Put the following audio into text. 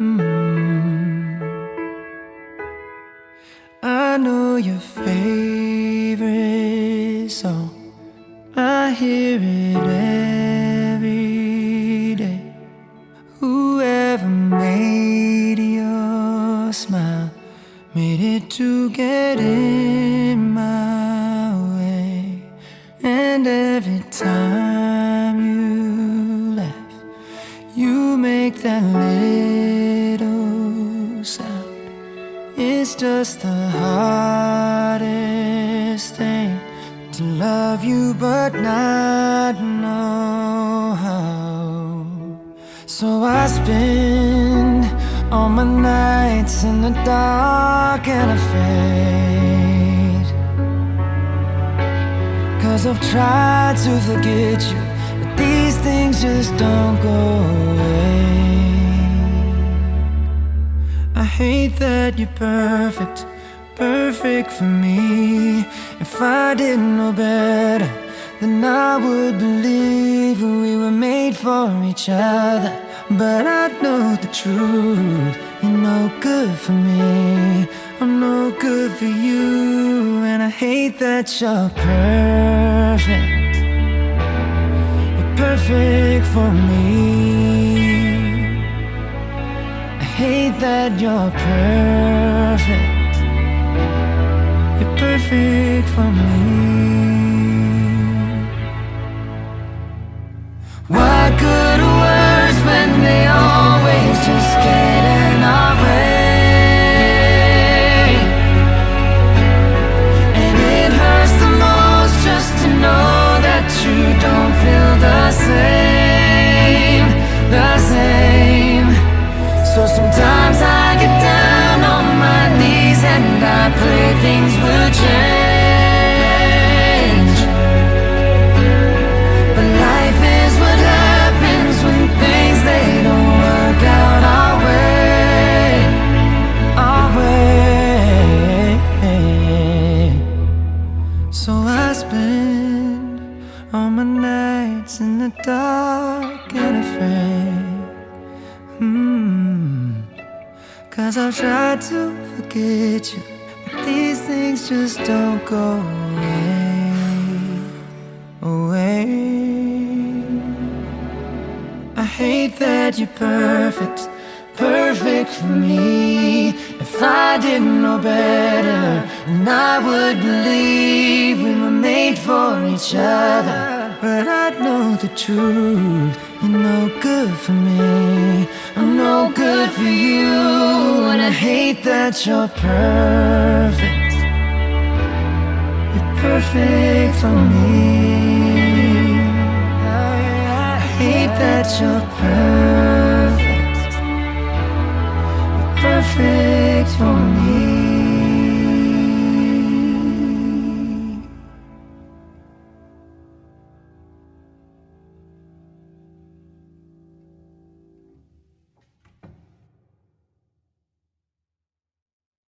Mm-hmm. I know your favorite song. I hear it every day. Whoever made your smile made it to get in my way. And every time. You make that little sound. It's just the hardest thing to love you but not know how. So I spend all my nights in the dark and afraid. Cause I've tried to forget you, but these things just don't go That you're perfect, perfect for me. If I didn't know better, then I would believe we were made for each other. But I know the truth, you're no good for me. I'm no good for you, and I hate that you're perfect. You're perfect for me. Hate that you're perfect. You're perfect for me. Why good words when they always just get So sometimes I get down on my knees and I pray things will change. But life is what happens when things they don't work out our way, our way. So I spend all my nights in the dark and afraid. Hmm. Cause I've tried to forget you, but these things just don't go away. Away. I hate that you're perfect, perfect for me. If I didn't know better, then I would believe we were made for each other. But I know the truth. You're no good for me. I'm no good for you. And I hate that you're perfect. You're perfect for me. I hate that you're perfect. You're perfect for me.